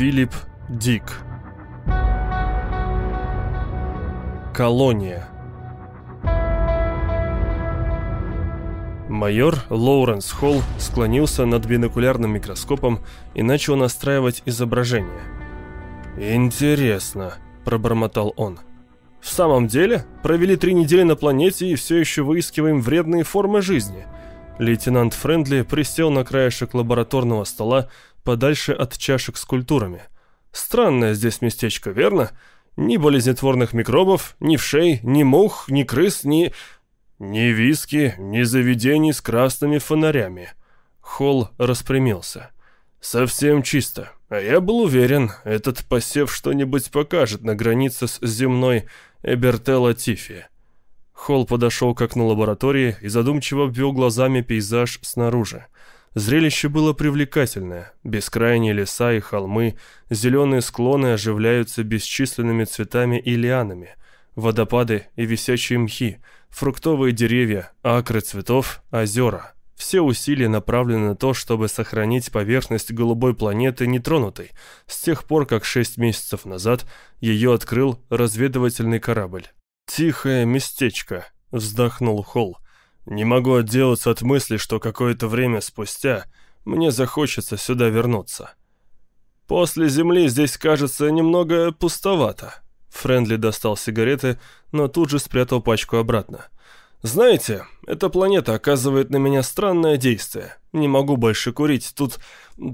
Филипп Дик Колония Майор Лоуренс Холл склонился над бинокулярным микроскопом и начал настраивать изображение. «Интересно», – пробормотал он. «В самом деле? Провели три недели на планете и все еще выискиваем вредные формы жизни». Лейтенант Френдли присел на краешек лабораторного стола подальше от чашек с культурами. «Странное здесь местечко, верно? Ни болезнетворных микробов, ни вшей, ни мух, ни крыс, ни...» «Ни виски, ни заведений с красными фонарями». Холл распрямился. «Совсем чисто. А я был уверен, этот посев что-нибудь покажет на границе с земной Эбертелла Тифи». Холл подошел к окну лаборатории и задумчиво обвел глазами пейзаж снаружи. Зрелище было привлекательное. Бескрайние леса и холмы, зеленые склоны оживляются бесчисленными цветами и лианами. Водопады и висячие мхи – фруктовые деревья, акры цветов, озера. Все усилия направлены на то, чтобы сохранить поверхность голубой планеты нетронутой, с тех пор, как шесть месяцев назад ее открыл разведывательный корабль. «Тихое местечко», — вздохнул Холл. «Не могу отделаться от мысли, что какое-то время спустя мне захочется сюда вернуться». «После Земли здесь кажется немного пустовато», Френдли достал сигареты, но тут же спрятал пачку обратно. «Знаете, эта планета оказывает на меня странное действие. Не могу больше курить. Тут...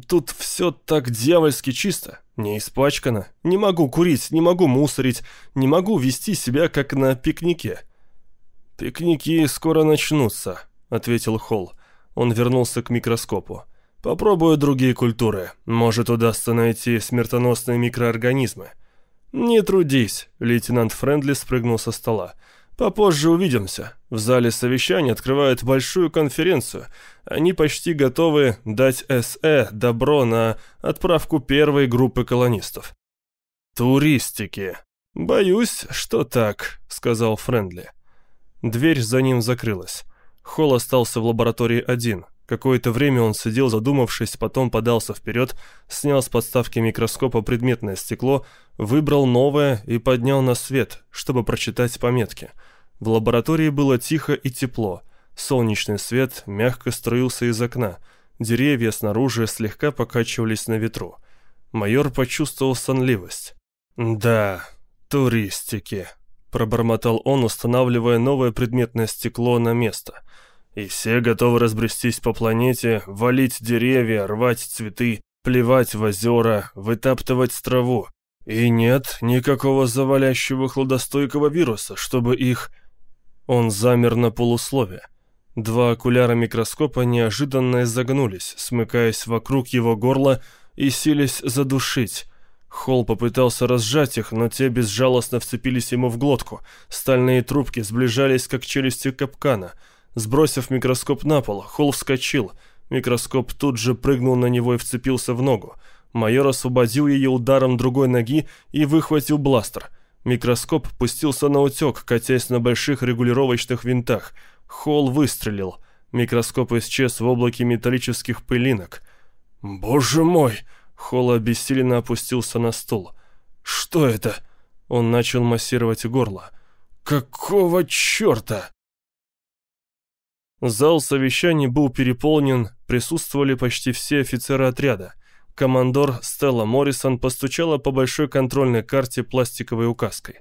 тут все так дьявольски чисто. Не испачкано. Не могу курить, не могу мусорить, не могу вести себя, как на пикнике». «Пикники скоро начнутся», — ответил Холл. Он вернулся к микроскопу. «Попробую другие культуры. Может, удастся найти смертоносные микроорганизмы». «Не трудись», — лейтенант Френдли спрыгнул со стола. «Попозже увидимся. В зале совещания открывают большую конференцию. Они почти готовы дать СЭ добро на отправку первой группы колонистов». «Туристики». «Боюсь, что так», — сказал Френдли. Дверь за ним закрылась. Холл остался в лаборатории один. Какое-то время он сидел задумавшись, потом подался вперед, снял с подставки микроскопа предметное стекло, выбрал новое и поднял на свет, чтобы прочитать пометки. В лаборатории было тихо и тепло. Солнечный свет мягко струился из окна. Деревья снаружи слегка покачивались на ветру. Майор почувствовал сонливость. «Да, туристики», — пробормотал он, устанавливая новое предметное стекло на место — и все готовы разбрестись по планете, валить деревья, рвать цветы, плевать в озера, вытаптывать траву. И нет никакого завалящего хладостойкого вируса, чтобы их... Он замер на полуслове. Два окуляра микроскопа неожиданно изогнулись, смыкаясь вокруг его горла и сились задушить. Холл попытался разжать их, но те безжалостно вцепились ему в глотку. Стальные трубки сближались, как челюсти капкана — Сбросив микроскоп на пол, Холл вскочил. Микроскоп тут же прыгнул на него и вцепился в ногу. Майор освободил ее ударом другой ноги и выхватил бластер. Микроскоп пустился на утек, катясь на больших регулировочных винтах. Холл выстрелил. Микроскоп исчез в облаке металлических пылинок. «Боже мой!» Холл обессиленно опустился на стул. «Что это?» Он начал массировать горло. «Какого черта?» Зал совещаний был переполнен, присутствовали почти все офицеры отряда. Командор Стелла Моррисон постучала по большой контрольной карте пластиковой указкой.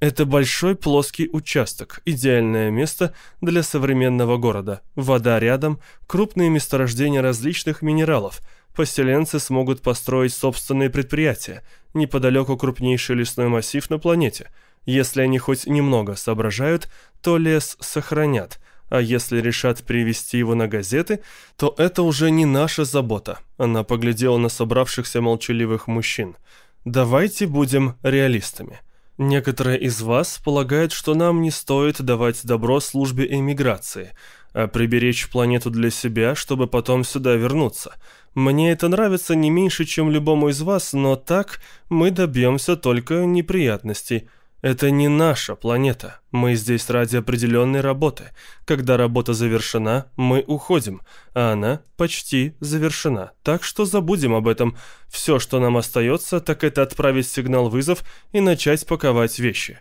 Это большой плоский участок, идеальное место для современного города. Вода рядом, крупные месторождения различных минералов. Поселенцы смогут построить собственные предприятия. Неподалеку крупнейший лесной массив на планете. Если они хоть немного соображают, то лес сохранят – а если решат привести его на газеты, то это уже не наша забота. Она поглядела на собравшихся молчаливых мужчин. Давайте будем реалистами. Некоторые из вас полагают, что нам не стоит давать добро службе эмиграции, а приберечь планету для себя, чтобы потом сюда вернуться. Мне это нравится не меньше, чем любому из вас, но так мы добьемся только неприятностей. Это не наша планета. Мы здесь ради определенной работы. Когда работа завершена, мы уходим, а она почти завершена. Так что забудем об этом. Все, что нам остается, так это отправить сигнал-вызов и начать паковать вещи.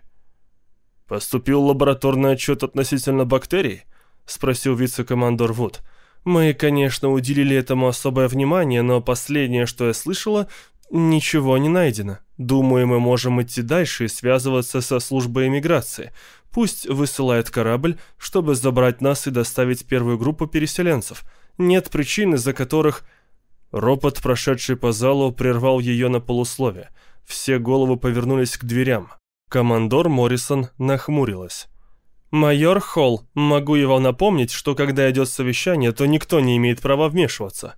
«Поступил лабораторный отчет относительно бактерий?» – спросил вице-командор Вуд. «Мы, конечно, уделили этому особое внимание, но последнее, что я слышала, ничего не найдено. Думаю, мы можем идти дальше и связываться со службой эмиграции. Пусть высылает корабль, чтобы забрать нас и доставить первую группу переселенцев. Нет причин, из-за которых...» Ропот, прошедший по залу, прервал ее на полуслове. Все головы повернулись к дверям. Командор Моррисон нахмурилась. «Майор Холл, могу его напомнить, что когда идет совещание, то никто не имеет права вмешиваться».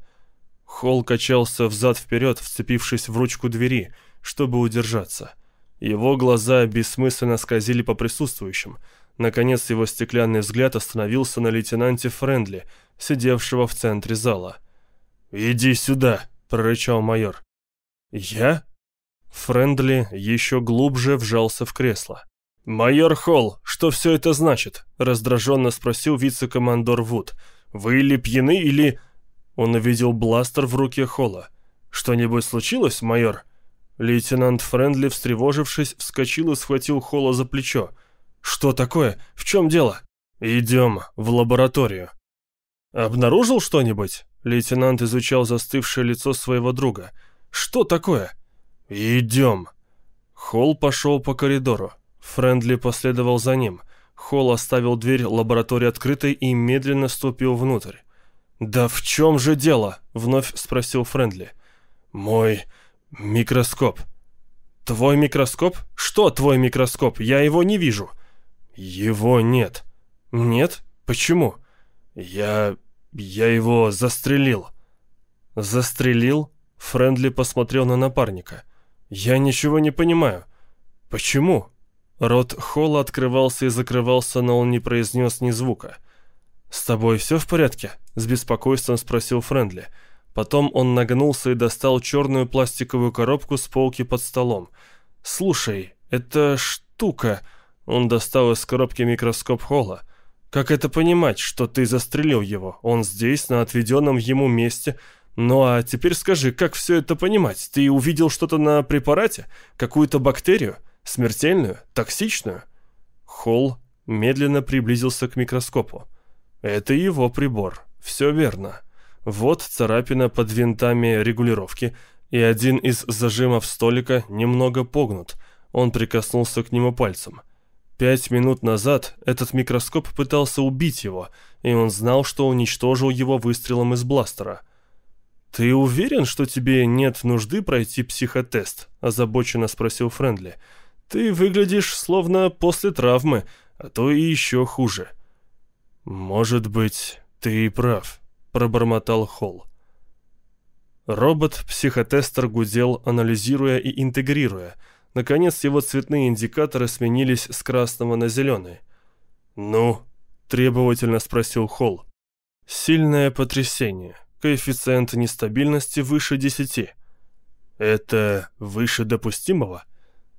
Холл качался взад-вперед, вцепившись в ручку двери, чтобы удержаться. Его глаза бессмысленно скользили по присутствующим. Наконец его стеклянный взгляд остановился на лейтенанте Френдли, сидевшего в центре зала. «Иди сюда!» — прорычал майор. «Я?» Френдли еще глубже вжался в кресло. «Майор Холл, что все это значит?» — раздраженно спросил вице-командор Вуд. «Вы или пьяны, или...» Он увидел бластер в руке Холла. «Что-нибудь случилось, майор?» Лейтенант Френдли, встревожившись, вскочил и схватил Холла за плечо. «Что такое? В чем дело?» «Идем в лабораторию». «Обнаружил что-нибудь?» Лейтенант изучал застывшее лицо своего друга. «Что такое?» «Идем». Холл пошел по коридору. Френдли последовал за ним. Холл оставил дверь лаборатории открытой и медленно ступил внутрь. «Да в чем же дело?» — вновь спросил Френдли. «Мой микроскоп». «Твой микроскоп? Что твой микроскоп? Я его не вижу». «Его нет». «Нет? Почему?» «Я... я его застрелил». «Застрелил?» Френдли посмотрел на напарника. «Я ничего не понимаю. Почему?» Рот Холла открывался и закрывался, но он не произнес ни звука. «С тобой все в порядке?» — с беспокойством спросил Френдли. Потом он нагнулся и достал черную пластиковую коробку с полки под столом. «Слушай, эта штука...» Он достал из коробки микроскоп Холла. «Как это понимать, что ты застрелил его? Он здесь, на отведенном ему месте, ну а теперь скажи, как все это понимать? Ты увидел что-то на препарате? Какую-то бактерию? Смертельную? Токсичную? Холл медленно приблизился к микроскопу. Это его прибор. Все верно. Вот царапина под винтами регулировки, и один из зажимов столика немного погнут. Он прикоснулся к нему пальцем. Пять минут назад этот микроскоп пытался убить его, и он знал, что уничтожил его выстрелом из бластера – «Ты уверен, что тебе нет нужды пройти психотест?» – озабоченно спросил Френдли. «Ты выглядишь словно после травмы, а то и еще хуже». «Может быть, ты и прав», – пробормотал Холл. Робот-психотестер гудел, анализируя и интегрируя. Наконец его цветные индикаторы сменились с красного на зеленый. «Ну?» – требовательно спросил Холл. «Сильное потрясение. Коэффициент нестабильности выше 10. Это выше допустимого?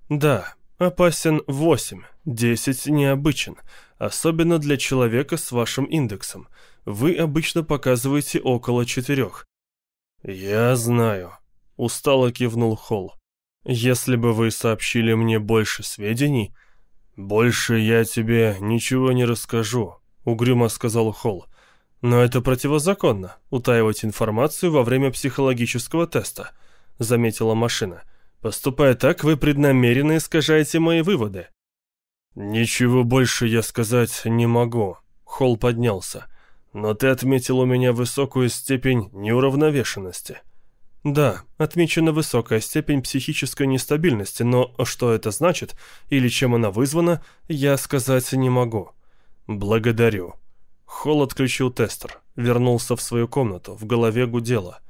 Да, опасен 8, 10 необычен, особенно для человека с вашим индексом. Вы обычно показываете около 4. Я знаю, устало кивнул Холл. Если бы вы сообщили мне больше сведений, больше я тебе ничего не расскажу, угрюмо сказал Холл. Но это противозаконно – утаивать информацию во время психологического теста, заметила машина. Поступая так, вы преднамеренно искажаете мои выводы. Ничего больше я сказать не могу. Холл поднялся. Но ты отметил у меня высокую степень неуравновешенности. Да, отмечена высокая степень психической нестабильности, но что это значит или чем она вызвана, я сказать не могу. Благодарю. Холл отключил тестер, вернулся в свою комнату, в голове гудело.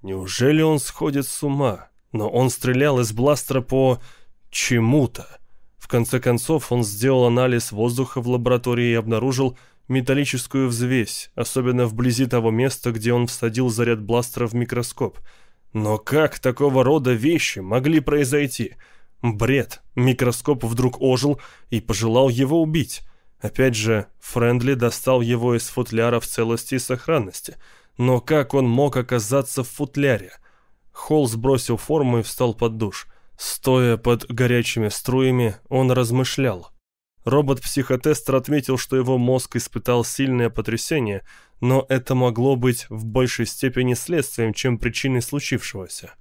Неужели он сходит с ума? Но он стрелял из бластера по... чему-то. В конце концов, он сделал анализ воздуха в лаборатории и обнаружил металлическую взвесь, особенно вблизи того места, где он всадил заряд бластера в микроскоп. Но как такого рода вещи могли произойти? Бред. Микроскоп вдруг ожил и пожелал его убить. Опять же, Френдли достал его из футляра в целости и сохранности. Но как он мог оказаться в футляре? Холл сбросил форму и встал под душ. Стоя под горячими струями, он размышлял. Робот-психотестер отметил, что его мозг испытал сильное потрясение, но это могло быть в большей степени следствием, чем причиной случившегося.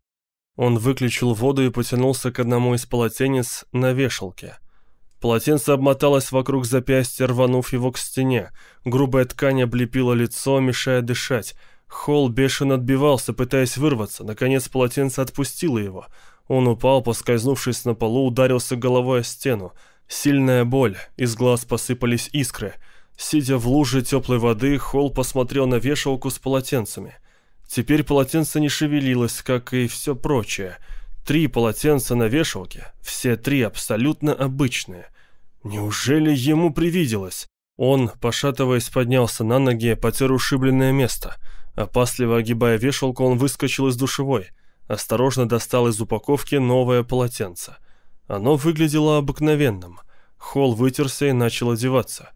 Он выключил воду и потянулся к одному из полотенец на вешалке. Полотенце обмоталось вокруг запястья, рванув его к стене. Грубая ткань облепила лицо, мешая дышать. Холл бешено отбивался, пытаясь вырваться. Наконец полотенце отпустило его. Он упал, поскользнувшись на полу, ударился головой о стену. Сильная боль, из глаз посыпались искры. Сидя в луже теплой воды, Холл посмотрел на вешалку с полотенцами. Теперь полотенце не шевелилось, как и все прочее. Три полотенца на вешалке, все три абсолютно обычные. Неужели ему привиделось? Он, пошатываясь, поднялся на ноги, потер ушибленное место. Опасливо огибая вешалку, он выскочил из душевой. Осторожно достал из упаковки новое полотенце. Оно выглядело обыкновенным. Холл вытерся и начал одеваться.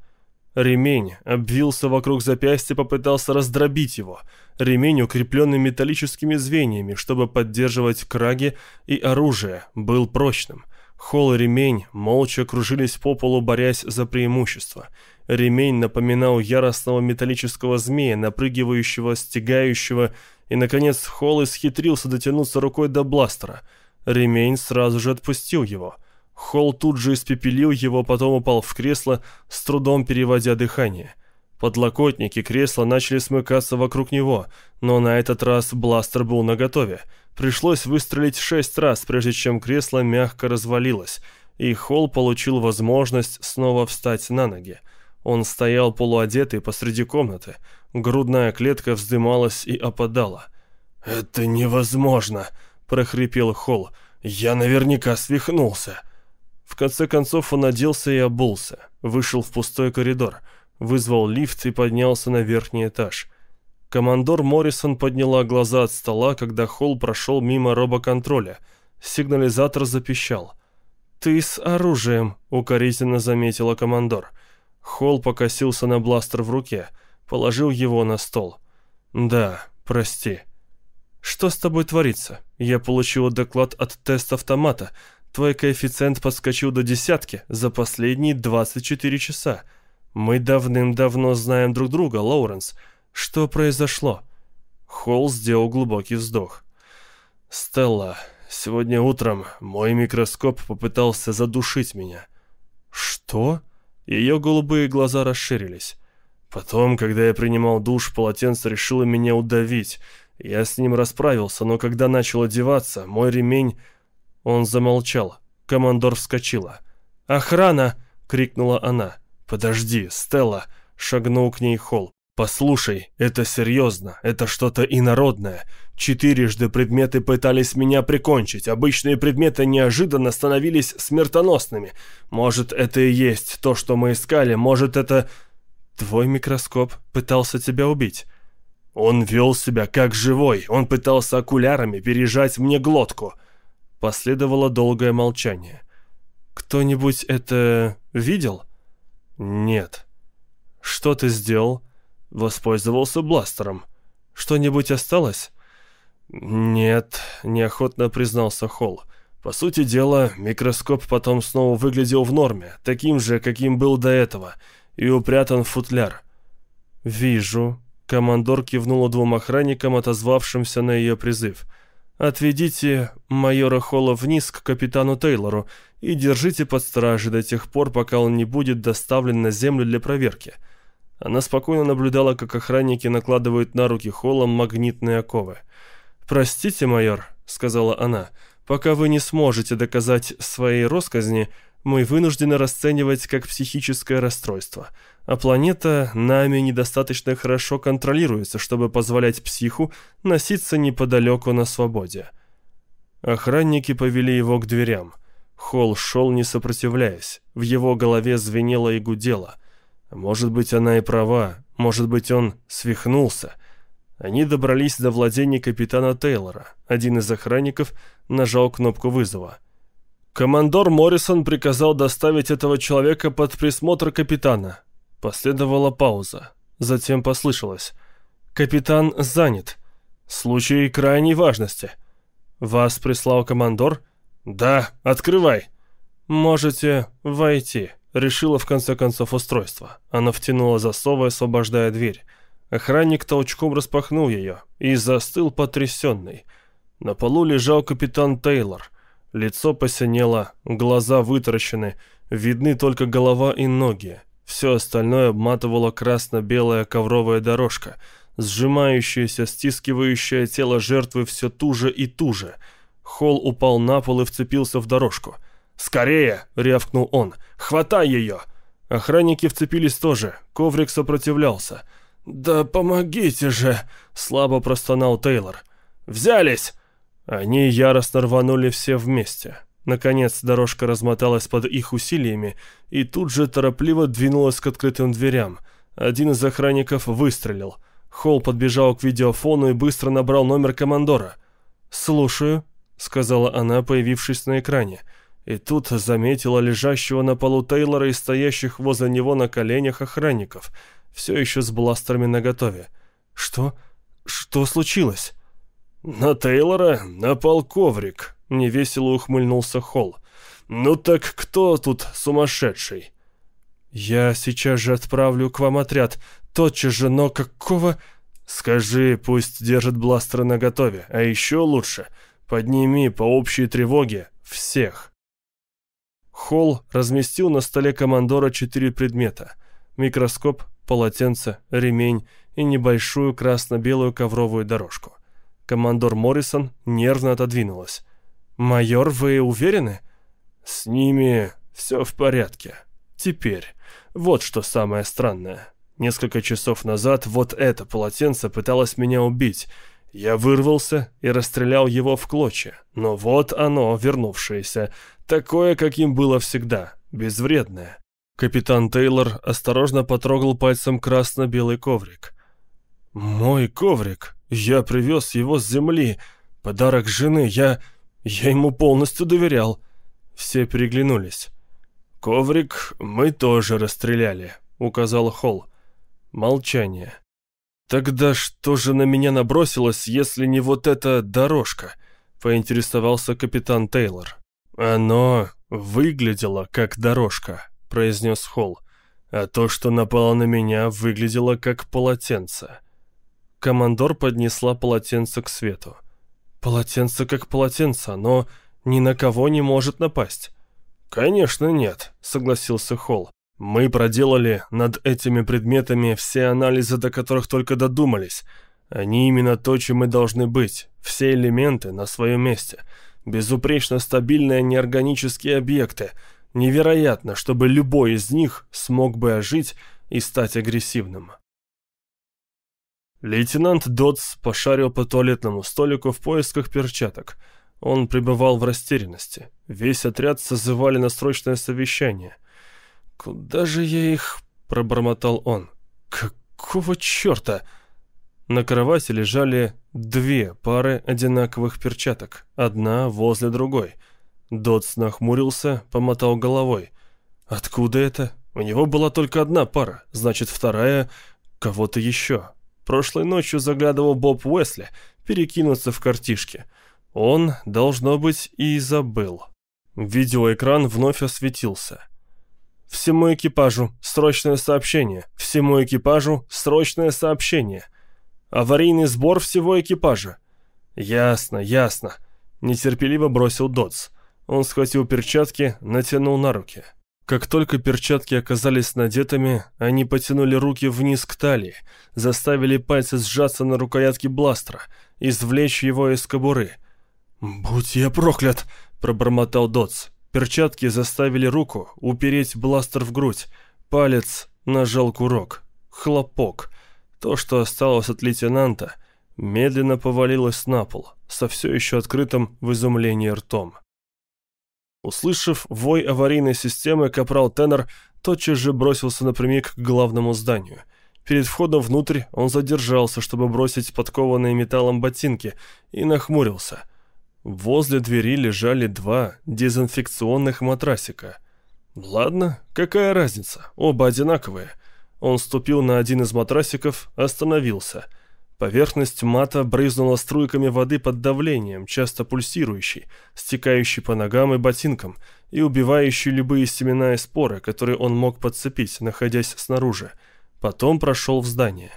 Ремень обвился вокруг запястья, попытался раздробить его. Ремень, укрепленный металлическими звеньями, чтобы поддерживать краги и оружие, был прочным. Холл и ремень молча кружились по полу, борясь за преимущество. Ремень напоминал яростного металлического змея, напрыгивающего, стягающего, и, наконец, Холл исхитрился дотянуться рукой до бластера. Ремень сразу же отпустил его — Холл тут же испепелил его, потом упал в кресло, с трудом переводя дыхание. Подлокотники кресла начали смыкаться вокруг него, но на этот раз бластер был наготове. Пришлось выстрелить шесть раз, прежде чем кресло мягко развалилось, и Холл получил возможность снова встать на ноги. Он стоял полуодетый посреди комнаты. Грудная клетка вздымалась и опадала. «Это невозможно!» – прохрипел Холл. «Я наверняка свихнулся!» В конце концов он оделся и обулся, вышел в пустой коридор, вызвал лифт и поднялся на верхний этаж. Командор Моррисон подняла глаза от стола, когда Холл прошел мимо робоконтроля. Сигнализатор запищал. «Ты с оружием», — укоризненно заметила командор. Холл покосился на бластер в руке, положил его на стол. «Да, прости». «Что с тобой творится? Я получила доклад от тест-автомата. Твой коэффициент подскочил до десятки за последние 24 часа. Мы давным-давно знаем друг друга, Лоуренс. Что произошло?» Холл сделал глубокий вздох. «Стелла, сегодня утром мой микроскоп попытался задушить меня». «Что?» Ее голубые глаза расширились. Потом, когда я принимал душ, полотенце решило меня удавить. Я с ним расправился, но когда начал одеваться, мой ремень он замолчал. Командор вскочила. «Охрана!» — крикнула она. «Подожди, Стелла!» — шагнул к ней Холл. «Послушай, это серьезно, это что-то инородное. Четырежды предметы пытались меня прикончить, обычные предметы неожиданно становились смертоносными. Может, это и есть то, что мы искали, может, это...» «Твой микроскоп пытался тебя убить». «Он вел себя как живой, он пытался окулярами пережать мне глотку». Последовало долгое молчание. «Кто-нибудь это видел?» «Нет». «Что ты сделал?» «Воспользовался бластером». «Что-нибудь осталось?» «Нет», — неохотно признался Холл. «По сути дела, микроскоп потом снова выглядел в норме, таким же, каким был до этого, и упрятан в футляр». «Вижу». Командор кивнула двум охранникам, отозвавшимся на ее призыв. Отведите майора Холла вниз к капитану Тейлору и держите под стражей до тех пор, пока он не будет доставлен на землю для проверки». Она спокойно наблюдала, как охранники накладывают на руки Холла магнитные оковы. «Простите, майор», — сказала она, — «пока вы не сможете доказать своей росказни, мы вынуждены расценивать как психическое расстройство а планета нами недостаточно хорошо контролируется, чтобы позволять психу носиться неподалеку на свободе. Охранники повели его к дверям. Холл шел, не сопротивляясь. В его голове звенело и гудело. Может быть, она и права, может быть, он свихнулся. Они добрались до владения капитана Тейлора. Один из охранников нажал кнопку вызова. Командор Моррисон приказал доставить этого человека под присмотр капитана. Последовала пауза. Затем послышалось. «Капитан занят. Случай крайней важности». «Вас прислал командор?» «Да, открывай». «Можете войти», — решила в конце концов устройство. Она втянула засовы, освобождая дверь. Охранник толчком распахнул ее и застыл потрясенный. На полу лежал капитан Тейлор. Лицо посинело, глаза вытаращены, видны только голова и ноги. Все остальное обматывала красно-белая ковровая дорожка, сжимающаяся, стискивающая тело жертвы все туже и туже. Холл упал на пол и вцепился в дорожку. «Скорее!» — рявкнул он. «Хватай ее!» Охранники вцепились тоже, коврик сопротивлялся. «Да помогите же!» — слабо простонал Тейлор. «Взялись!» Они яростно рванули все вместе. Наконец дорожка размоталась под их усилиями и тут же торопливо двинулась к открытым дверям. Один из охранников выстрелил. Холл подбежал к видеофону и быстро набрал номер командора. «Слушаю», — сказала она, появившись на экране. И тут заметила лежащего на полу Тейлора и стоящих возле него на коленях охранников, все еще с бластерами наготове. «Что? Что случилось?» «На Тейлора напал коврик», — невесело ухмыльнулся Холл. «Ну так кто тут сумасшедший?» «Я сейчас же отправлю к вам отряд. Тотчас же, но какого...» «Скажи, пусть держит бластеры наготове, а еще лучше, подними по общей тревоге всех». Холл разместил на столе командора четыре предмета. Микроскоп, полотенце, ремень и небольшую красно-белую ковровую дорожку. Командор Моррисон нервно отодвинулась. «Майор, вы уверены?» «С ними все в порядке. Теперь. Вот что самое странное. Несколько часов назад вот это полотенце пыталось меня убить. Я вырвался и расстрелял его в клочья. Но вот оно, вернувшееся. Такое, каким было всегда. Безвредное». Капитан Тейлор осторожно потрогал пальцем красно-белый коврик. «Мой коврик. Я привез его с земли. Подарок жены. Я... я ему полностью доверял». Все переглянулись. «Коврик мы тоже расстреляли», — указал Холл. Молчание. «Тогда что же на меня набросилось, если не вот эта дорожка?» — поинтересовался капитан Тейлор. «Оно выглядело как дорожка», — произнес Холл. «А то, что напало на меня, выглядело как полотенце». Командор поднесла полотенце к свету. «Полотенце как полотенце, но ни на кого не может напасть». «Конечно нет», — согласился Холл. «Мы проделали над этими предметами все анализы, до которых только додумались. Они именно то, чем мы должны быть. Все элементы на своем месте. Безупречно стабильные неорганические объекты. Невероятно, чтобы любой из них смог бы ожить и стать агрессивным». Лейтенант Дотс пошарил по туалетному столику в поисках перчаток. Он пребывал в растерянности. Весь отряд созывали на срочное совещание. «Куда же я их...» — пробормотал он. «Какого черта?» На кровати лежали две пары одинаковых перчаток, одна возле другой. Дотс нахмурился, помотал головой. «Откуда это? У него была только одна пара, значит, вторая — кого-то еще». Прошлой ночью заглядывал Боб Уэсли перекинуться в картишки. Он, должно быть, и забыл. Видеоэкран вновь осветился. «Всему экипажу срочное сообщение! Всему экипажу срочное сообщение! Аварийный сбор всего экипажа!» «Ясно, ясно!» — нетерпеливо бросил Додс. Он схватил перчатки, натянул на руки. Как только перчатки оказались надетыми, они потянули руки вниз к талии, заставили пальцы сжаться на рукоятке бластера, извлечь его из кобуры. «Будь я проклят!» — пробормотал Дотс. Перчатки заставили руку упереть бластер в грудь. Палец нажал курок. Хлопок. То, что осталось от лейтенанта, медленно повалилось на пол, со все еще открытым в изумлении ртом. Услышав вой аварийной системы, капрал Теннер тотчас же бросился напрямик к главному зданию. Перед входом внутрь он задержался, чтобы бросить подкованные металлом ботинки, и нахмурился. Возле двери лежали два дезинфекционных матрасика. Ладно, какая разница, оба одинаковые. Он ступил на один из матрасиков, остановился. Поверхность мата брызнула струйками воды под давлением, часто пульсирующей, стекающей по ногам и ботинкам и убивающей любые семена и споры, которые он мог подцепить, находясь снаружи. Потом прошел в здание.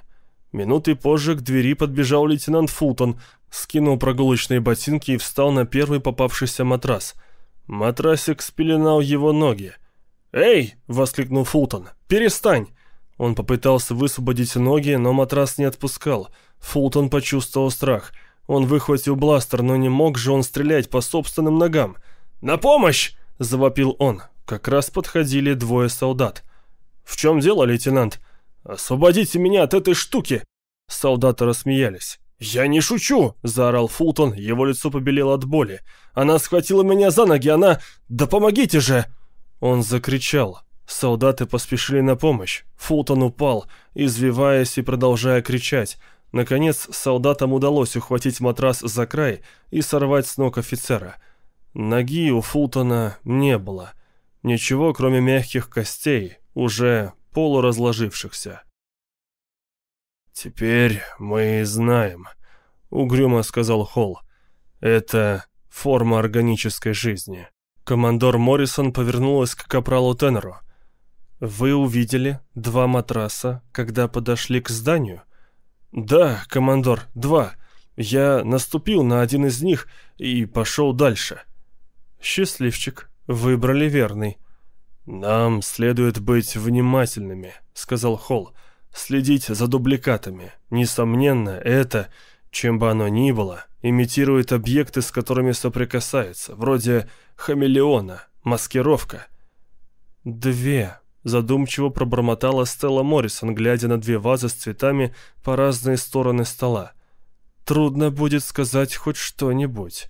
Минуты позже к двери подбежал лейтенант Фултон, скинул прогулочные ботинки и встал на первый попавшийся матрас. Матрасик спеленал его ноги. «Эй!» — воскликнул Фултон. «Перестань!» Он попытался высвободить ноги, но матрас не отпускал — Фултон почувствовал страх. Он выхватил бластер, но не мог же он стрелять по собственным ногам. «На помощь!» – завопил он. Как раз подходили двое солдат. «В чем дело, лейтенант?» «Освободите меня от этой штуки!» Солдаты рассмеялись. «Я не шучу!» – заорал Фултон, его лицо побелело от боли. «Она схватила меня за ноги, она... Да помогите же!» Он закричал. Солдаты поспешили на помощь. Фултон упал, извиваясь и продолжая кричать. Наконец, солдатам удалось ухватить матрас за край и сорвать с ног офицера. Ноги у Фултона не было. Ничего, кроме мягких костей, уже полуразложившихся. «Теперь мы знаем», — угрюмо сказал Холл. «Это форма органической жизни». Командор Моррисон повернулась к капралу Теннеру. «Вы увидели два матраса, когда подошли к зданию?» «Да, командор, два. Я наступил на один из них и пошел дальше». «Счастливчик, выбрали верный». «Нам следует быть внимательными», — сказал Холл. «Следить за дубликатами. Несомненно, это, чем бы оно ни было, имитирует объекты, с которыми соприкасается, вроде хамелеона, маскировка». «Две», Задумчиво пробормотала Стелла Моррисон, глядя на две вазы с цветами по разные стороны стола. Трудно будет сказать хоть что-нибудь.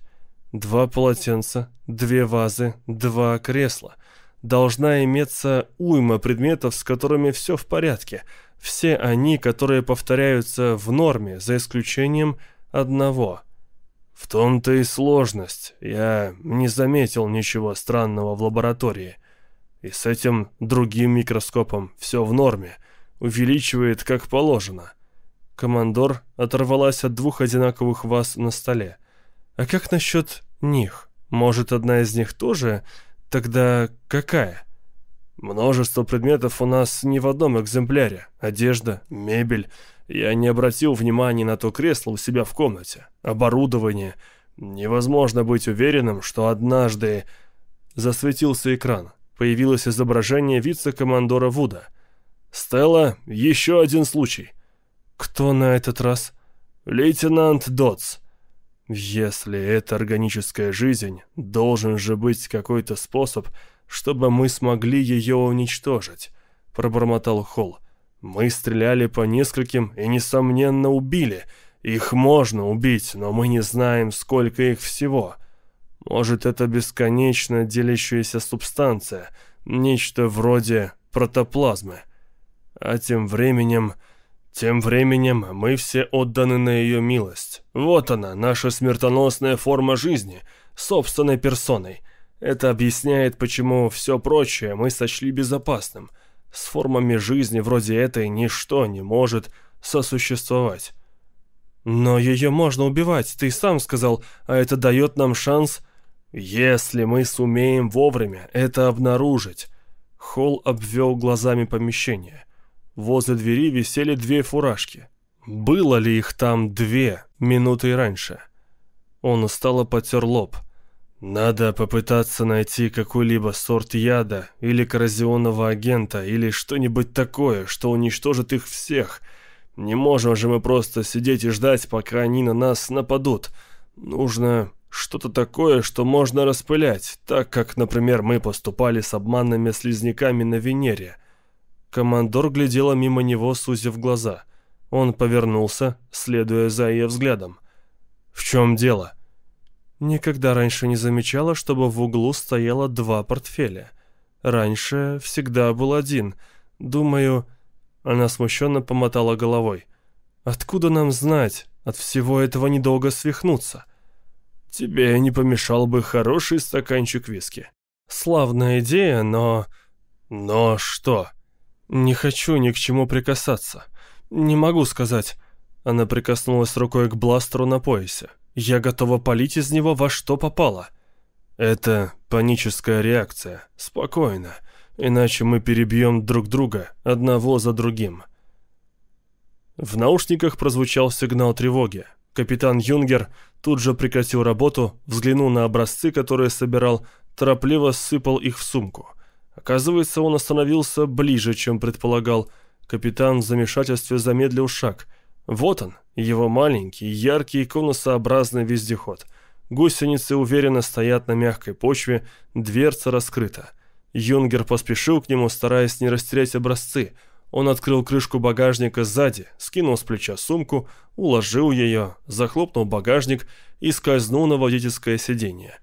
Два полотенца, две вазы, два кресла. Должна иметься уйма предметов, с которыми все в порядке. Все они, которые повторяются в норме, за исключением одного. В том-то и сложность. Я не заметил ничего странного в лаборатории. И с этим другим микроскопом все в норме. Увеличивает как положено. Командор оторвалась от двух одинаковых ваз на столе. А как насчет них? Может, одна из них тоже? Тогда какая? Множество предметов у нас не в одном экземпляре. Одежда, мебель. Я не обратил внимания на то кресло у себя в комнате. Оборудование. Невозможно быть уверенным, что однажды... Засветился экран появилось изображение вице-командора Вуда. «Стелла, еще один случай». «Кто на этот раз?» «Лейтенант Дотс». «Если это органическая жизнь, должен же быть какой-то способ, чтобы мы смогли ее уничтожить», — пробормотал Холл. «Мы стреляли по нескольким и, несомненно, убили. Их можно убить, но мы не знаем, сколько их всего. Может, это бесконечно делящаяся субстанция, нечто вроде протоплазмы. А тем временем... Тем временем мы все отданы на ее милость. Вот она, наша смертоносная форма жизни, собственной персоной. Это объясняет, почему все прочее мы сочли безопасным. С формами жизни вроде этой ничто не может сосуществовать. Но ее можно убивать, ты сам сказал, а это дает нам шанс «Если мы сумеем вовремя это обнаружить...» Холл обвел глазами помещение. Возле двери висели две фуражки. Было ли их там две минуты раньше? Он устало потер лоб. Надо попытаться найти какой-либо сорт яда или коррозионного агента или что-нибудь такое, что уничтожит их всех. Не можем же мы просто сидеть и ждать, пока они на нас нападут. Нужно что-то такое, что можно распылять, так как, например, мы поступали с обманными слизняками на Венере. Командор глядела мимо него, сузив глаза. Он повернулся, следуя за ее взглядом. «В чем дело?» Никогда раньше не замечала, чтобы в углу стояло два портфеля. Раньше всегда был один. Думаю... Она смущенно помотала головой. «Откуда нам знать? От всего этого недолго свихнуться». Тебе не помешал бы хороший стаканчик виски. Славная идея, но... Но что? Не хочу ни к чему прикасаться. Не могу сказать. Она прикоснулась рукой к бластеру на поясе. Я готова палить из него во что попало. Это паническая реакция. Спокойно. Иначе мы перебьем друг друга, одного за другим. В наушниках прозвучал сигнал тревоги. Капитан Юнгер тут же прекратил работу, взглянул на образцы, которые собирал, торопливо сыпал их в сумку. Оказывается, он остановился ближе, чем предполагал. Капитан в замешательстве замедлил шаг. Вот он, его маленький, яркий, конусообразный вездеход. Гусеницы уверенно стоят на мягкой почве, дверца раскрыта. Юнгер поспешил к нему, стараясь не растерять образцы – он открыл крышку багажника сзади, скинул с плеча сумку, уложил ее, захлопнул багажник и скользнул на водительское сиденье.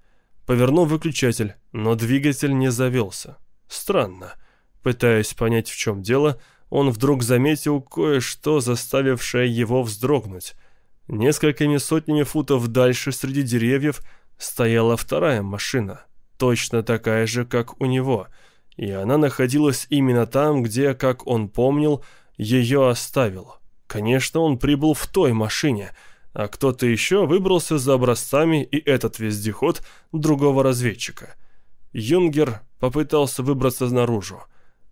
Повернул выключатель, но двигатель не завелся. Странно. Пытаясь понять, в чем дело, он вдруг заметил кое-что, заставившее его вздрогнуть. Несколькими сотнями футов дальше среди деревьев стояла вторая машина, точно такая же, как у него — и она находилась именно там, где, как он помнил, ее оставил. Конечно, он прибыл в той машине, а кто-то еще выбрался за образцами и этот вездеход другого разведчика. Юнгер попытался выбраться наружу.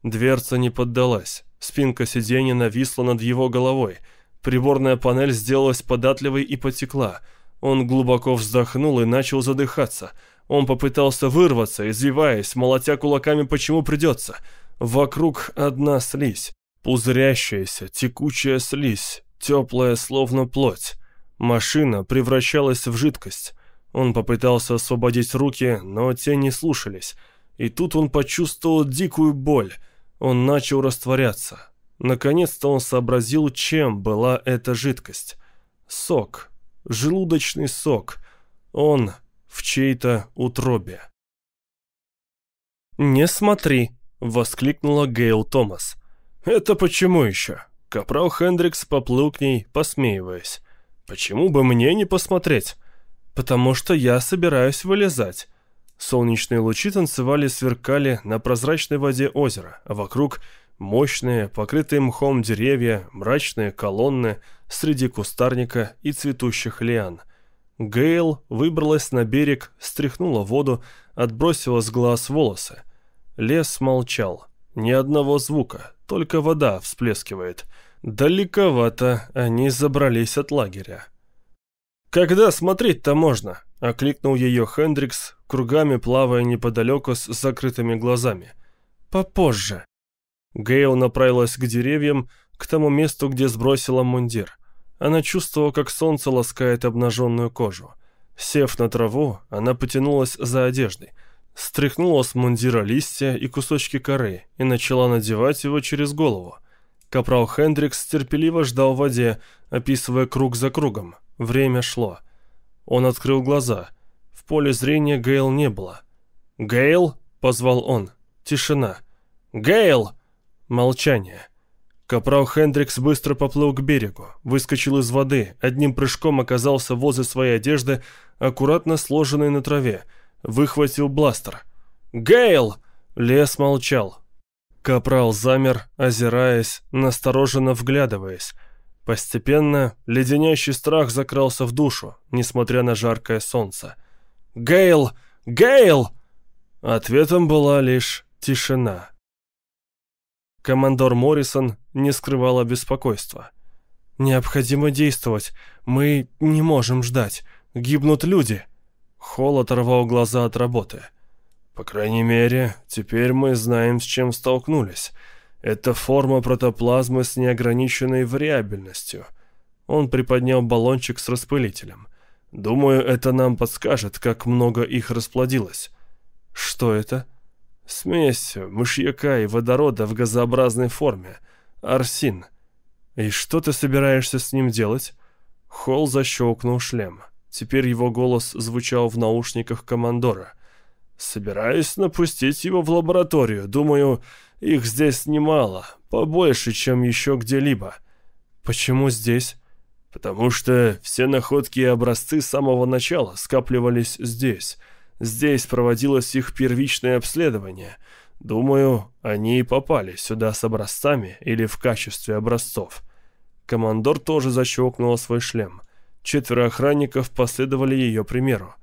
Дверца не поддалась, спинка сиденья нависла над его головой, приборная панель сделалась податливой и потекла. Он глубоко вздохнул и начал задыхаться – он попытался вырваться, извиваясь, молотя кулаками почему придется. Вокруг одна слизь. Пузырящаяся, текучая слизь, теплая, словно плоть. Машина превращалась в жидкость. Он попытался освободить руки, но те не слушались. И тут он почувствовал дикую боль. Он начал растворяться. Наконец-то он сообразил, чем была эта жидкость. Сок. Желудочный сок. Он в чьей-то утробе. «Не смотри!» — воскликнула Гейл Томас. «Это почему еще?» Капрал Хендрикс поплыл к ней, посмеиваясь. «Почему бы мне не посмотреть?» «Потому что я собираюсь вылезать». Солнечные лучи танцевали, сверкали на прозрачной воде озера, а вокруг мощные, покрытые мхом деревья, мрачные колонны среди кустарника и цветущих лиан. Гейл выбралась на берег, стряхнула воду, отбросила с глаз волосы. Лес молчал. Ни одного звука, только вода всплескивает. Далековато они забрались от лагеря. «Когда смотреть-то можно?» — окликнул ее Хендрикс, кругами плавая неподалеку с закрытыми глазами. «Попозже». Гейл направилась к деревьям, к тому месту, где сбросила мундир. Она чувствовала, как солнце ласкает обнаженную кожу. Сев на траву, она потянулась за одеждой, стряхнула с мундира листья и кусочки коры и начала надевать его через голову. Капрал Хендрикс терпеливо ждал в воде, описывая круг за кругом. Время шло. Он открыл глаза. Поле зрения Гейл не было. «Гейл?» — позвал он. Тишина. «Гейл!» Молчание. Капрал Хендрикс быстро поплыл к берегу, выскочил из воды, одним прыжком оказался возле своей одежды, аккуратно сложенной на траве, выхватил бластер. «Гейл!» Лес молчал. Капрал замер, озираясь, настороженно вглядываясь. Постепенно леденящий страх закрался в душу, несмотря на жаркое солнце. «Гейл! Гейл!» Ответом была лишь тишина. Командор Моррисон не скрывала беспокойства. «Необходимо действовать. Мы не можем ждать. Гибнут люди». Холл оторвал глаза от работы. «По крайней мере, теперь мы знаем, с чем столкнулись. Это форма протоплазмы с неограниченной вариабельностью». Он приподнял баллончик с распылителем. «Думаю, это нам подскажет, как много их расплодилось». «Что это?» Смесь мышьяка и водорода в газообразной форме. Арсин. И что ты собираешься с ним делать? Холл защелкнул шлем. Теперь его голос звучал в наушниках командора. «Собираюсь напустить его в лабораторию. Думаю, их здесь немало. Побольше, чем еще где-либо». «Почему здесь?» Потому что все находки и образцы с самого начала скапливались здесь. Здесь проводилось их первичное обследование. Думаю, они и попали сюда с образцами или в качестве образцов. Командор тоже защелкнул свой шлем. Четверо охранников последовали ее примеру.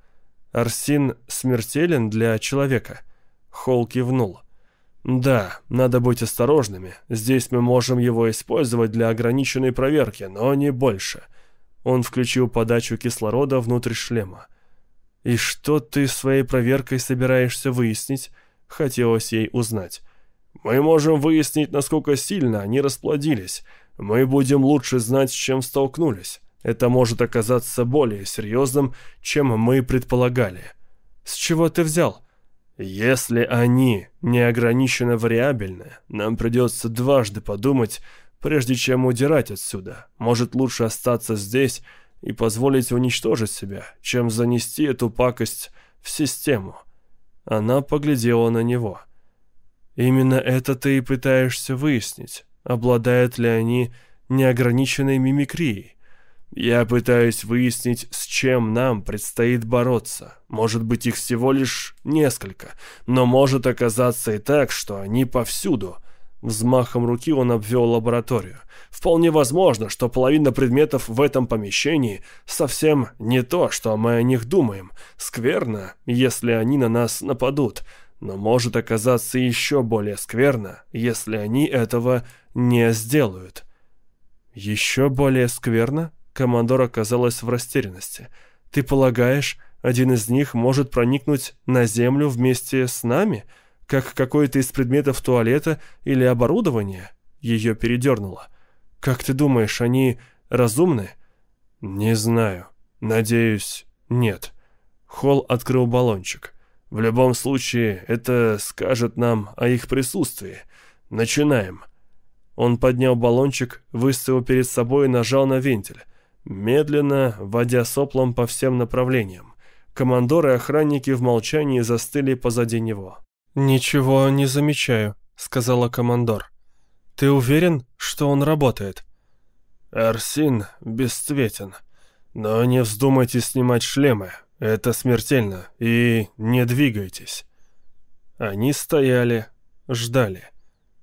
«Арсин смертелен для человека?» Холл кивнул. «Да, надо быть осторожными. Здесь мы можем его использовать для ограниченной проверки, но не больше». Он включил подачу кислорода внутрь шлема. «И что ты своей проверкой собираешься выяснить?» Хотелось ей узнать. «Мы можем выяснить, насколько сильно они расплодились. Мы будем лучше знать, с чем столкнулись. Это может оказаться более серьезным, чем мы предполагали». «С чего ты взял?» Если они неограниченно вариабельны, нам придется дважды подумать, прежде чем удирать отсюда. Может, лучше остаться здесь и позволить уничтожить себя, чем занести эту пакость в систему. Она поглядела на него. Именно это ты и пытаешься выяснить, обладают ли они неограниченной мимикрией. Я пытаюсь выяснить, с чем нам предстоит бороться. Может быть, их всего лишь несколько, но может оказаться и так, что они повсюду. Взмахом руки он обвел лабораторию. Вполне возможно, что половина предметов в этом помещении совсем не то, что мы о них думаем. Скверно, если они на нас нападут, но может оказаться еще более скверно, если они этого не сделают. Еще более скверно? Командор оказалась в растерянности. «Ты полагаешь, один из них может проникнуть на Землю вместе с нами, как какой-то из предметов туалета или оборудования?» Ее передернуло. «Как ты думаешь, они разумны?» «Не знаю. Надеюсь, нет». Холл открыл баллончик. «В любом случае, это скажет нам о их присутствии. Начинаем». Он поднял баллончик, выставил перед собой и нажал на вентиль медленно водя соплом по всем направлениям. Командоры и охранники в молчании застыли позади него. «Ничего не замечаю», — сказала командор. «Ты уверен, что он работает?» «Арсин бесцветен. Но не вздумайте снимать шлемы, это смертельно, и не двигайтесь». Они стояли, ждали.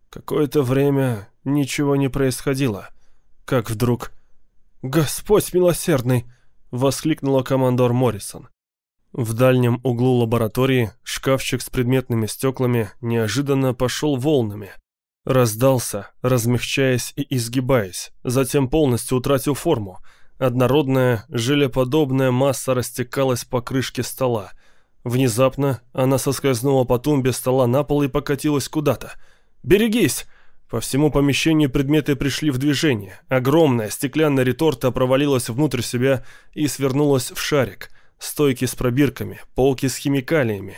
Какое-то время ничего не происходило, как вдруг «Господь милосердный!» — воскликнула командор Моррисон. В дальнем углу лаборатории шкафчик с предметными стеклами неожиданно пошел волнами. Раздался, размягчаясь и изгибаясь, затем полностью утратил форму. Однородная, желеподобная масса растекалась по крышке стола. Внезапно она соскользнула по тумбе стола на пол и покатилась куда-то. «Берегись!» По всему помещению предметы пришли в движение. Огромная стеклянная реторта провалилась внутрь себя и свернулась в шарик. Стойки с пробирками, полки с химикалиями.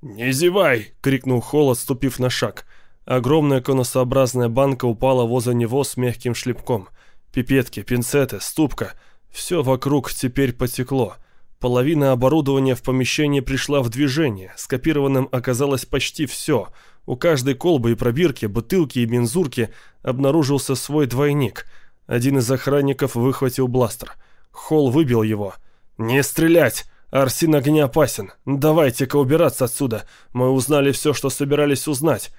«Не зевай!» — крикнул Холл, отступив на шаг. Огромная конусообразная банка упала возле него с мягким шлепком. Пипетки, пинцеты, ступка — все вокруг теперь потекло. Половина оборудования в помещении пришла в движение. Скопированным оказалось почти все — у каждой колбы и пробирки, бутылки и мензурки обнаружился свой двойник. Один из охранников выхватил бластер. Холл выбил его. «Не стрелять! Арсин огнеопасен! Давайте-ка убираться отсюда! Мы узнали все, что собирались узнать!»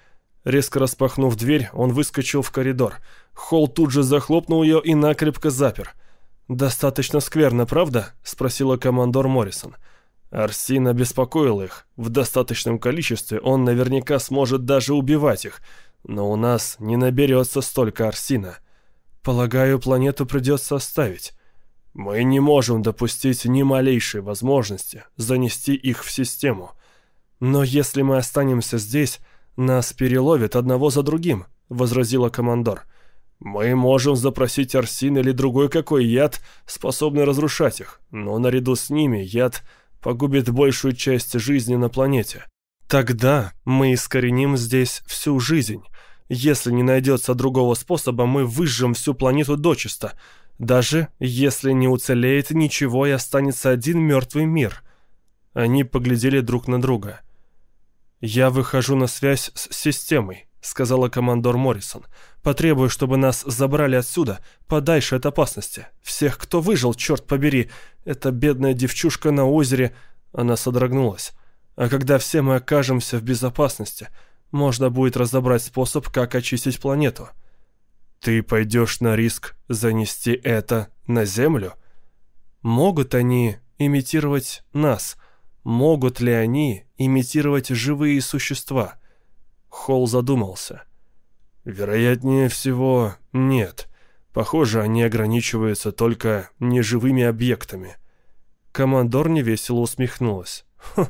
Резко распахнув дверь, он выскочил в коридор. Холл тут же захлопнул ее и накрепко запер. «Достаточно скверно, правда?» — спросила командор Моррисон. Арсин обеспокоил их. В достаточном количестве он наверняка сможет даже убивать их. Но у нас не наберется столько Арсина. Полагаю, планету придется оставить. Мы не можем допустить ни малейшей возможности занести их в систему. Но если мы останемся здесь, нас переловят одного за другим, возразила командор. Мы можем запросить Арсин или другой какой яд, способный разрушать их, но наряду с ними яд погубит большую часть жизни на планете. Тогда мы искореним здесь всю жизнь. Если не найдется другого способа, мы выжжем всю планету дочисто. Даже если не уцелеет ничего и останется один мертвый мир. Они поглядели друг на друга. «Я выхожу на связь с системой», — сказала командор Моррисон. «Потребую, чтобы нас забрали отсюда, подальше от опасности. Всех, кто выжил, черт побери. Эта бедная девчушка на озере...» Она содрогнулась. «А когда все мы окажемся в безопасности, можно будет разобрать способ, как очистить планету». «Ты пойдешь на риск занести это на Землю?» «Могут они имитировать нас? Могут ли они имитировать живые существа?» Холл задумался. «Вероятнее всего, нет. Похоже, они ограничиваются только неживыми объектами». Командор невесело усмехнулась. «Хм,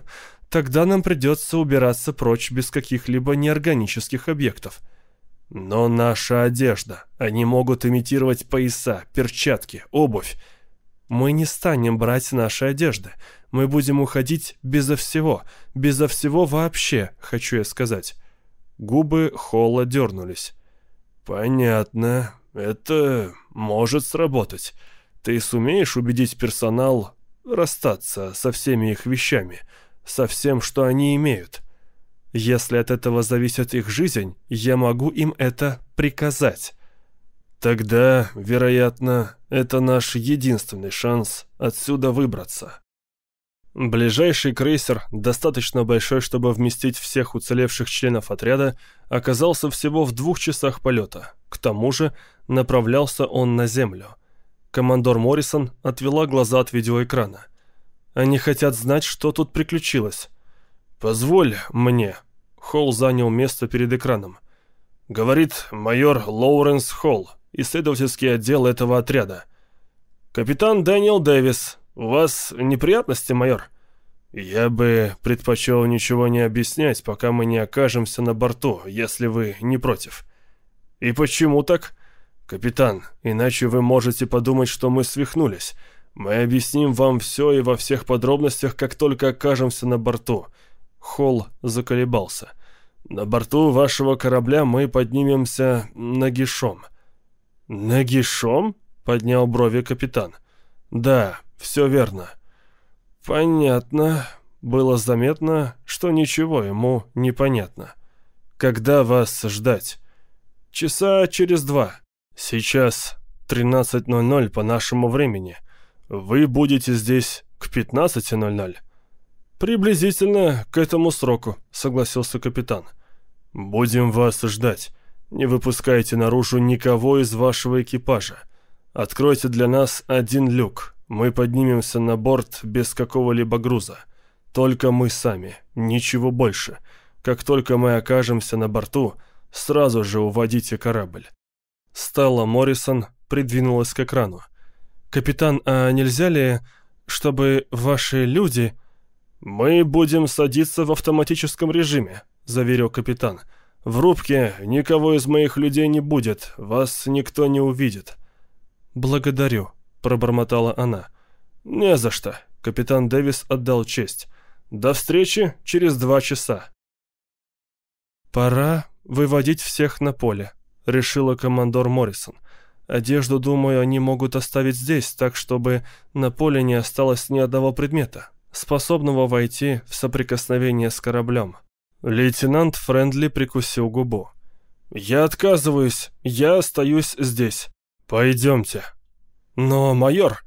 тогда нам придется убираться прочь без каких-либо неорганических объектов». «Но наша одежда. Они могут имитировать пояса, перчатки, обувь. Мы не станем брать наши одежды. Мы будем уходить безо всего. Безо всего вообще, хочу я сказать. Губы Холла дернулись. «Понятно. Это может сработать. Ты сумеешь убедить персонал расстаться со всеми их вещами, со всем, что они имеют? Если от этого зависит их жизнь, я могу им это приказать». Тогда, вероятно, это наш единственный шанс отсюда выбраться. Ближайший крейсер, достаточно большой, чтобы вместить всех уцелевших членов отряда, оказался всего в двух часах полета. К тому же направлялся он на Землю. Командор Моррисон отвела глаза от видеоэкрана. «Они хотят знать, что тут приключилось». «Позволь мне». Холл занял место перед экраном. Говорит майор Лоуренс Холл, исследовательский отдел этого отряда. «Капитан Дэниел Дэвис, у вас неприятности, майор?» «Я бы предпочел ничего не объяснять, пока мы не окажемся на борту, если вы не против». «И почему так?» «Капитан, иначе вы можете подумать, что мы свихнулись. Мы объясним вам все и во всех подробностях, как только окажемся на борту». Холл заколебался. «На борту вашего корабля мы поднимемся нагишом». «Нагишом?» — поднял брови капитан. «Да, все верно». «Понятно». Было заметно, что ничего ему не понятно. «Когда вас ждать?» «Часа через два. Сейчас 13.00 по нашему времени. Вы будете здесь к 15.00». «Приблизительно к этому сроку», — согласился капитан. «Будем вас ждать. Не выпускайте наружу никого из вашего экипажа. Откройте для нас один люк. Мы поднимемся на борт без какого-либо груза. Только мы сами, ничего больше. Как только мы окажемся на борту, сразу же уводите корабль». Стелла Моррисон придвинулась к экрану. «Капитан, а нельзя ли, чтобы ваши люди...» «Мы будем садиться в автоматическом режиме», — заверил капитан. «В рубке никого из моих людей не будет, вас никто не увидит». «Благодарю», пробормотала она. «Не за что», — капитан Дэвис отдал честь. «До встречи через два часа». «Пора выводить всех на поле», — решила командор Моррисон. «Одежду, думаю, они могут оставить здесь, так чтобы на поле не осталось ни одного предмета, способного войти в соприкосновение с кораблем». Лейтенант Френдли прикусил губу. «Я отказываюсь, я остаюсь здесь. Пойдемте». «Но, майор...»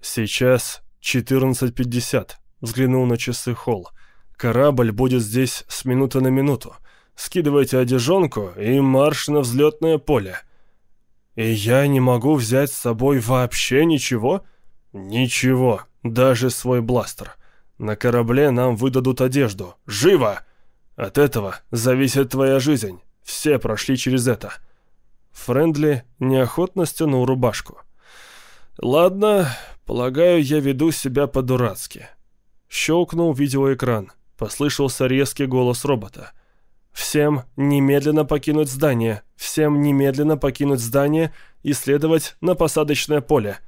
«Сейчас 14.50», — взглянул на часы Холл. «Корабль будет здесь с минуты на минуту. Скидывайте одежонку и марш на взлетное поле». «И я не могу взять с собой вообще ничего?» «Ничего, даже свой бластер. На корабле нам выдадут одежду. Живо!» «От этого зависит твоя жизнь. Все прошли через это». Френдли неохотно стянул рубашку. «Ладно, полагаю, я веду себя по-дурацки». Щелкнул видеоэкран. Послышался резкий голос робота. «Всем немедленно покинуть здание. Всем немедленно покинуть здание и следовать на посадочное поле».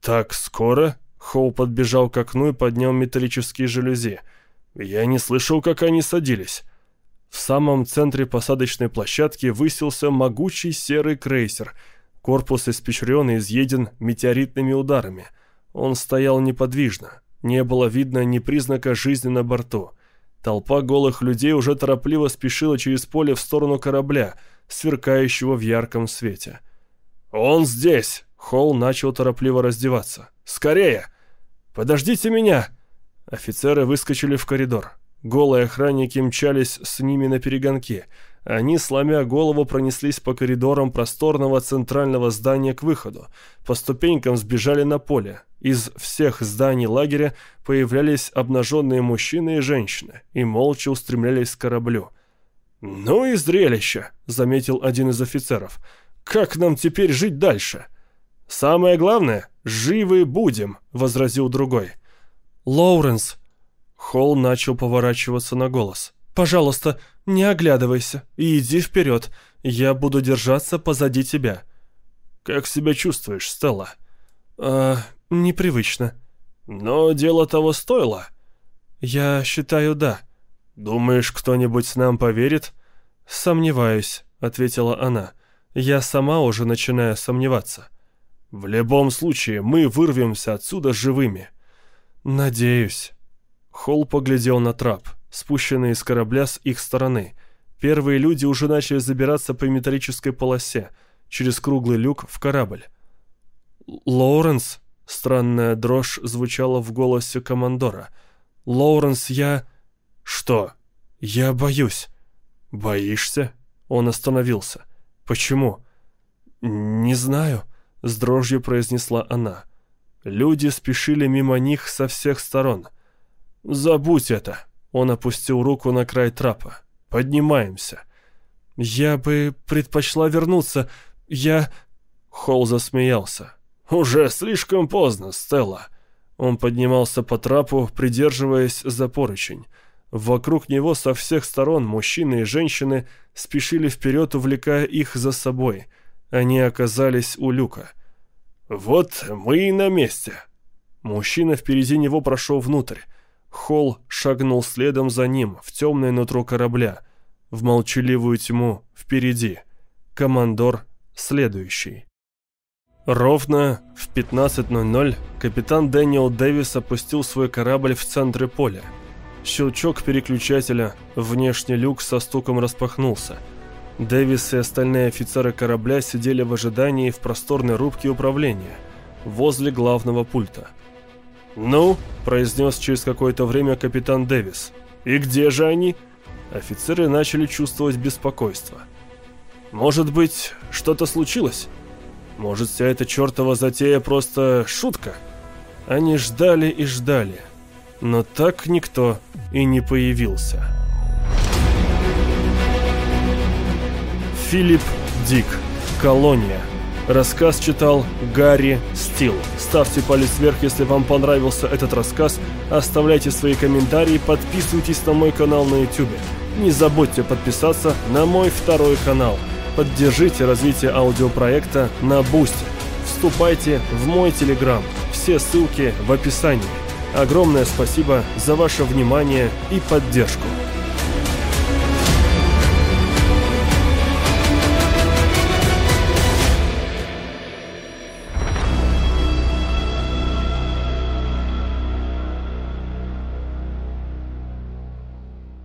«Так скоро?» Хоу подбежал к окну и поднял металлические жалюзи. «Я не слышал, как они садились». В самом центре посадочной площадки высился могучий серый крейсер — Корпус испещрен и изъеден метеоритными ударами. Он стоял неподвижно. Не было видно ни признака жизни на борту. Толпа голых людей уже торопливо спешила через поле в сторону корабля, сверкающего в ярком свете. «Он здесь!» — Холл начал торопливо раздеваться. «Скорее! Подождите меня!» Офицеры выскочили в коридор. Голые охранники мчались с ними на перегонке. Они, сломя голову, пронеслись по коридорам просторного центрального здания к выходу. По ступенькам сбежали на поле. Из всех зданий лагеря появлялись обнаженные мужчины и женщины и молча устремлялись к кораблю. «Ну и зрелище», — заметил один из офицеров. «Как нам теперь жить дальше?» «Самое главное, живы будем», — возразил другой. «Лоуренс», Холл начал поворачиваться на голос. «Пожалуйста, не оглядывайся и иди вперед. Я буду держаться позади тебя». «Как себя чувствуешь, Стелла?» «А, непривычно». «Но дело того стоило». «Я считаю, да». «Думаешь, кто-нибудь нам поверит?» «Сомневаюсь», — ответила она. «Я сама уже начинаю сомневаться». «В любом случае, мы вырвемся отсюда живыми». «Надеюсь». Холл поглядел на трап, спущенный из корабля с их стороны. Первые люди уже начали забираться по металлической полосе, через круглый люк в корабль. «Лоуренс?» — странная дрожь звучала в голосе командора. «Лоуренс, я...» «Что?» «Я боюсь». «Боишься?» Он остановился. «Почему?» «Не знаю», — с дрожью произнесла она. Люди спешили мимо них со всех сторон — «Забудь это!» Он опустил руку на край трапа. «Поднимаемся!» «Я бы предпочла вернуться. Я...» Холл засмеялся. «Уже слишком поздно, Стелла!» Он поднимался по трапу, придерживаясь за поручень. Вокруг него со всех сторон мужчины и женщины спешили вперед, увлекая их за собой. Они оказались у люка. «Вот мы и на месте!» Мужчина впереди него прошел внутрь. Холл шагнул следом за ним в темное нутро корабля, в молчаливую тьму впереди. Командор следующий. Ровно в 15.00 капитан Дэниел Дэвис опустил свой корабль в центре поля. Щелчок переключателя, внешний люк со стуком распахнулся. Дэвис и остальные офицеры корабля сидели в ожидании в просторной рубке управления, возле главного пульта – «Ну?» – произнес через какое-то время капитан Дэвис. «И где же они?» Офицеры начали чувствовать беспокойство. «Может быть, что-то случилось? Может, вся эта чертова затея просто шутка?» Они ждали и ждали, но так никто и не появился. Филипп Дик. Колония. Рассказ читал Гарри Стил. Ставьте палец вверх, если вам понравился этот рассказ, оставляйте свои комментарии, подписывайтесь на мой канал на YouTube. Не забудьте подписаться на мой второй канал. Поддержите развитие аудиопроекта на Бусте. Вступайте в мой Телеграм. Все ссылки в описании. Огромное спасибо за ваше внимание и поддержку.